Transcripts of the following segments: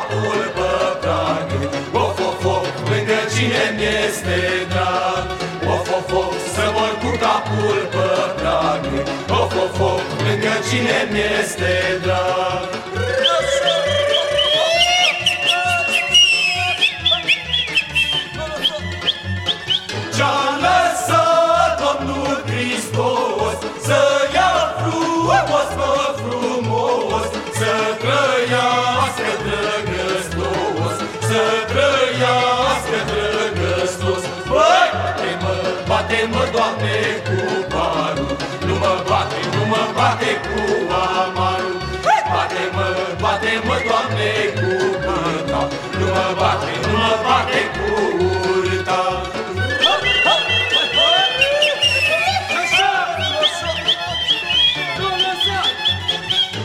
capul pe prag Of, of, of, lângă cine mi-este drag. Of, of, of, să mor cu capul pe prag Of, of, of, lângă cine mi-este drag. Ce-a lăsat Domnul Hristos Să ia frumos, mă frumos Să trăiască drăgăstos Să trăiască drăgăstos Băi, bate-mă, bate-mă, Doamne, cu parul Nu mă bate, nu mă bate cu amarul Bate-mă, bate-mă, Doamne, cu pârta Nu mă bate, nu mă bate cu urta.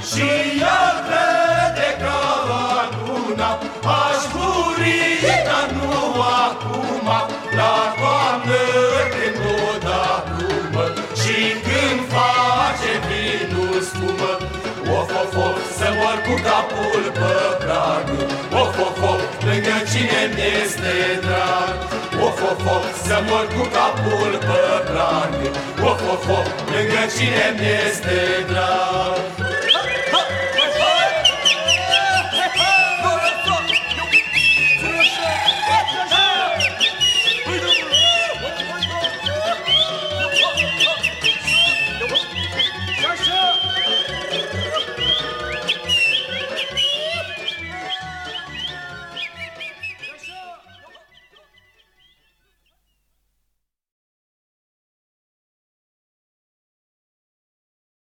Și el vede ca la luna Aș muri, dar nu acum La toamnă când o da plumă Și când face vinul spumă Of, of, of, să mor cu capul pe prag. Of, of, of, lângă cine mi-este drag. Of, of, of, să mor cu capul pe prag. Of, of, of, lângă cine mi-este drag